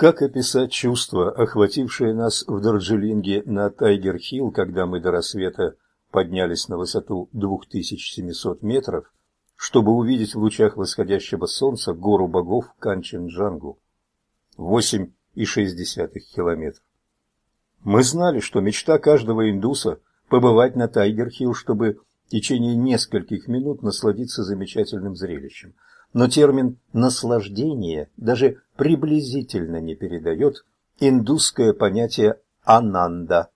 Как описать чувства, охватившие нас в Дарджилинге на Тайгер-Хилл, когда мы до рассвета поднялись на высоту 2700 метров, чтобы увидеть в лучах восходящего солнца гору богов Канченджангу? 8,6 километров. Мы знали, что мечта каждого индуса – побывать на Тайгер-Хилл, чтобы в течение нескольких минут насладиться замечательным зрелищем – но термин «наслаждение» даже приблизительно не передает индусское понятие «ананда».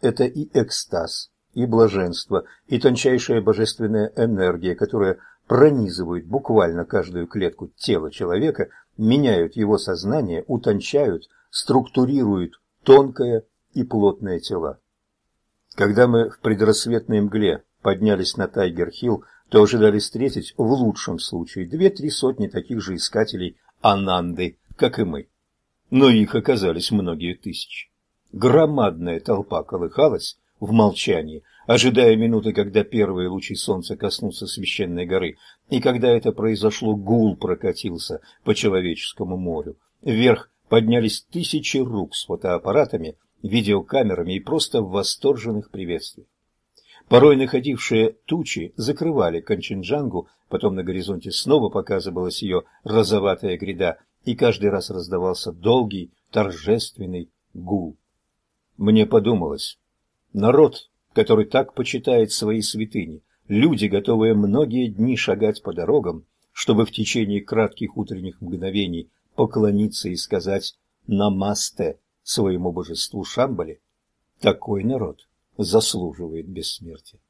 Это и экстаз, и блаженство, и тончайшая божественная энергия, которая пронизывают буквально каждую клетку тела человека, меняют его сознание, утончают, структурируют тонкое и плотное тела. Когда мы в предрассветной мгле поднялись на Тайгер-Хилл, то ожидали встретить в лучшем случае две-три сотни таких же искателей Ананды, как и мы. Но их оказались многие тысячи. Громадная толпа колыхалась в молчании, ожидая минуты, когда первые лучи солнца коснутся священной горы, и когда это произошло, гул прокатился по человеческому морю. Вверх поднялись тысячи рук с фотоаппаратами, видеокамерами и просто восторженных приветствиях. Порой находившие тучи закрывали Канченджангу, потом на горизонте снова показывалась ее розоватая гряда, и каждый раз раздавался долгий, торжественный гул. Мне подумалось, народ, который так почитает свои святыни, люди, готовые многие дни шагать по дорогам, чтобы в течение кратких утренних мгновений поклониться и сказать «намасте» своему божеству Шамбале, такой народ заслуживает бессмертия.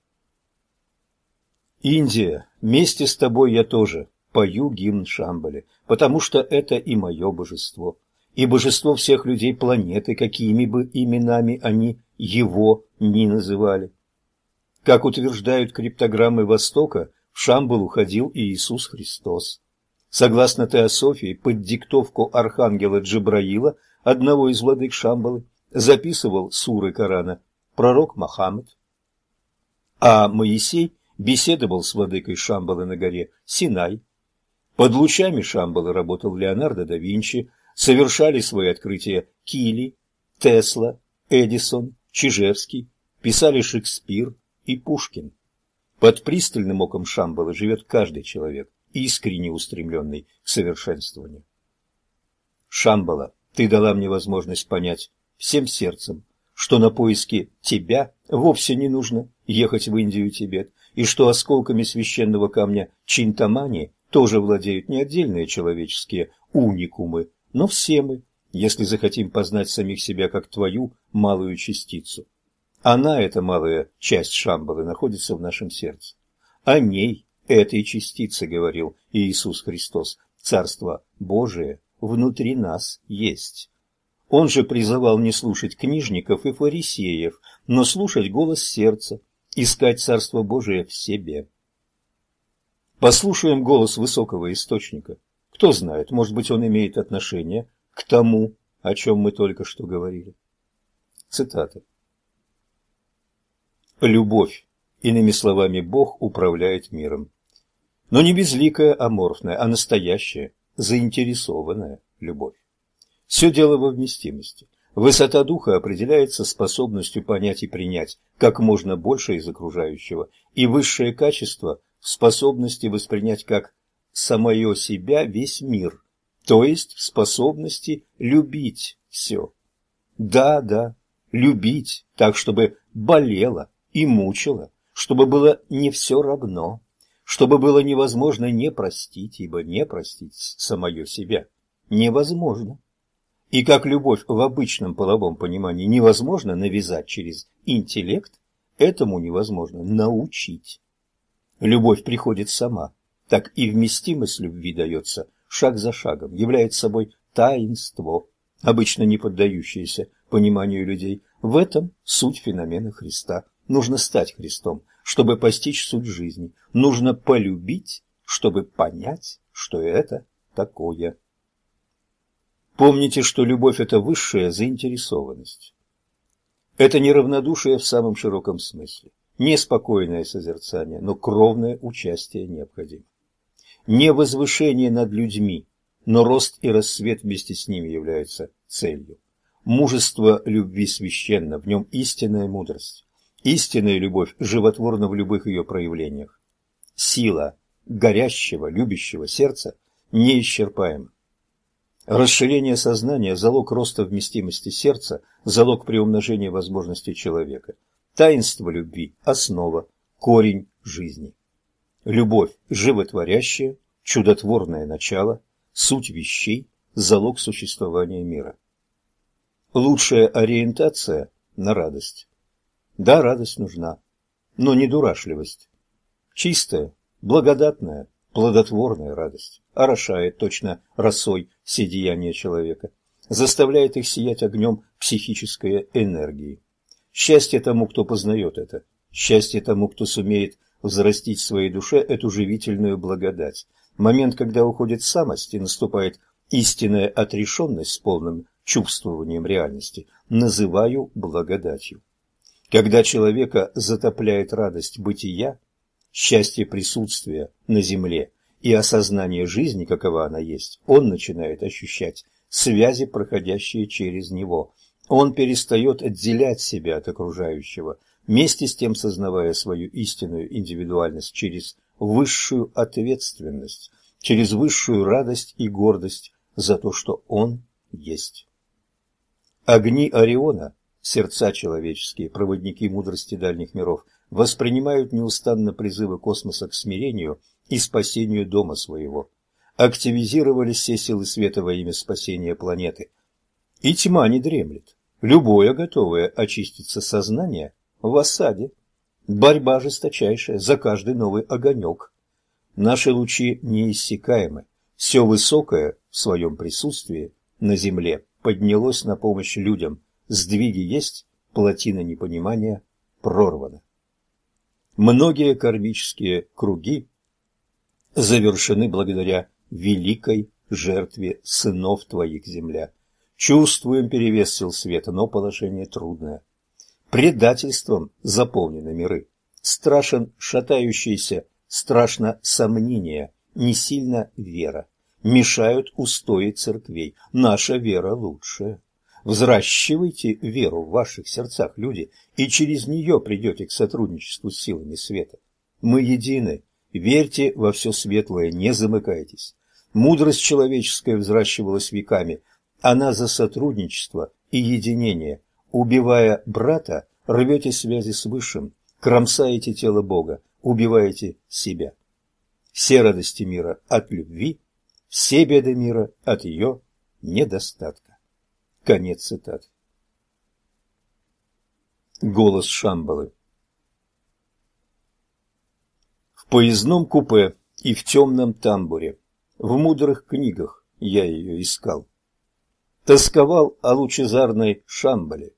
Индия, вместе с тобой я тоже пою гимн Шамбале, потому что это и мое божество, и божество всех людей планеты, какими бы именами они его ни называли. Как утверждают криптограммы Востока, в Шамбалу ходил и Иисус Христос. Согласно Теософии, под диктовку архангела Джабраила, одного из владык Шамбалы, записывал суры Корана пророк Мохаммед. А Моисей беседовал с владыкой Шамбалы на горе Синай. Под лучами Шамбалы работал Леонардо да Винчи, совершали свои открытия Кили, Тесла, Эдисон, Чижевский, писали Шекспир и Пушкин. Под пристальным оком Шамбалы живет каждый человек, искренне устремленный к совершенствованию. Шамбала, ты дала мне возможность понять всем сердцем, что на поиски тебя вовсе не нужно ехать в Индию и Тибет, и что осколками священного камня Чинтамани тоже владеют не отдельные человеческие уникумы, но все мы, если захотим познать самих себя как твою малую частицу. Она, эта малая часть Шамбалы, находится в нашем сердце. О ней, этой частице, говорил Иисус Христос, Царство Божие внутри нас есть. Он же призывал не слушать книжников и фарисеев, но слушать голос сердца, искать Царство Божие в себе. Послушаем голос высокого источника. Кто знает, может быть, он имеет отношение к тому, о чем мы только что говорили. Цитата. Любовь, иными словами, Бог управляет миром. Но не безликая, аморфная, а настоящая, заинтересованная любовь. Все дело во вместимости. Высота духа определяется способностью понять и принять как можно больше из окружающего, и высшее качество в способности воспринять как самое себя весь мир, то есть в способности любить все. Да, да, любить так, чтобы болело и мучило, чтобы было не все равно, чтобы было невозможно не простить, ибо не простить самое себя невозможно. И как любовь в обычном половом понимании невозможно навязать через интеллект, этому невозможно научить. Любовь приходит сама, так и вместимость любви дается шаг за шагом, является собой таинство, обычно не поддающееся пониманию людей. В этом суть феномена Христа. Нужно стать Христом, чтобы постичь суть жизни. Нужно полюбить, чтобы понять, что это такое. Помните, что любовь – это высшая заинтересованность. Это не равнодушие в самом широком смысле, не спокойное созерцание, но кровное участие необходимо. Не возвышение над людьми, но рост и рассвет вместе с ними являются целью. Мужество любви священно, в нем истинная мудрость. Истинная любовь животворна в любых ее проявлениях. Сила горящего, любящего сердца неисчерпаема. Расширение сознания – залог роста вместимости сердца, залог приумножения возможностей человека. Таинство любви – основа, корень жизни. Любовь – животворящее, чудотворное начало, суть вещей, залог существования мира. Лучшая ориентация на радость. Да, радость нужна, но не дурашливость. Чистая, благодатная, плодотворная радость орошает точно росой все деяния человека, заставляет их сиять огнем психической энергии. Счастье тому, кто познает это, счастье тому, кто сумеет взрастить в своей душе эту живительную благодать. Момент, когда уходит самость и наступает истинная отрешенность с полным чувствованием реальности, называю благодатью. Когда человека затопляет радость бытия, счастье присутствия на земле и осознание жизни, какова она есть, он начинает ощущать связи, проходящие через него. Он перестает отделять себя от окружающего, вместе с тем сознавая свою истинную индивидуальность через высшую ответственность, через высшую радость и гордость за то, что он есть. Огни Ориона, сердца человеческие, проводники мудрости дальних миров, воспринимают неустанно призывы космоса к смирению и спасению дома своего. Активизировались все силы света во имя спасения планеты. И тьма не дремлет. Любое готовое очиститься сознание в осаде. Борьба жесточайшая за каждый новый огонек. Наши лучи неиссякаемы. Все высокое в своем присутствии на земле поднялось на помощь людям. Сдвиги есть, плотина непонимания прорвана. Многие кармические круги завершены благодаря великой жертве сынов твоих, земля. Чувствуем перевес сил света, но положение трудное. Предательством заполнены миры. Страшен шатающийся, страшно сомнение, не сильно вера. Мешают устои церквей. Наша вера лучшая. Взращивайте веру в ваших сердцах, люди, и через нее придете к сотрудничеству с силами света. Мы едины. Верьте во все светлое, не замыкайтесь. Мудрость человеческая взращивалась веками. Она за сотрудничество и единение. Убивая брата, рвете связи с Высшим, кромсаете тело Бога, убиваете себя. Все радости мира от любви, все беды мира от ее недостатка. Конец цитаты. Голос Шамбалы В поездном купе и в темном тамбуре, в мудрых книгах я ее искал. Тосковал о лучезарной Шамбале,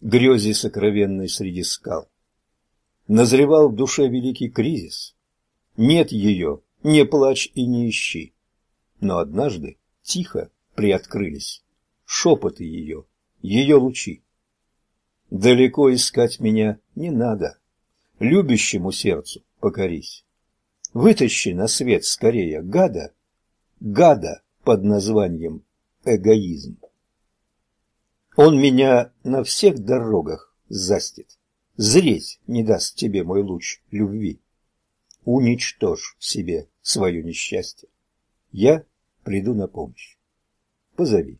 грезе сокровенной среди скал. Назревал в душе великий кризис. Нет ее, не плачь и не ищи. Но однажды тихо приоткрылись шепоты ее, ее лучи. Далеко искать меня не надо, любящему сердцу покорись. Вытащи на свет скорее гада, гада под названием эгоизм. Он меня на всех дорогах застит, зреть не даст тебе мой луч любви. Уничтожь в себе свое несчастье. Я приду на помощь. Позови.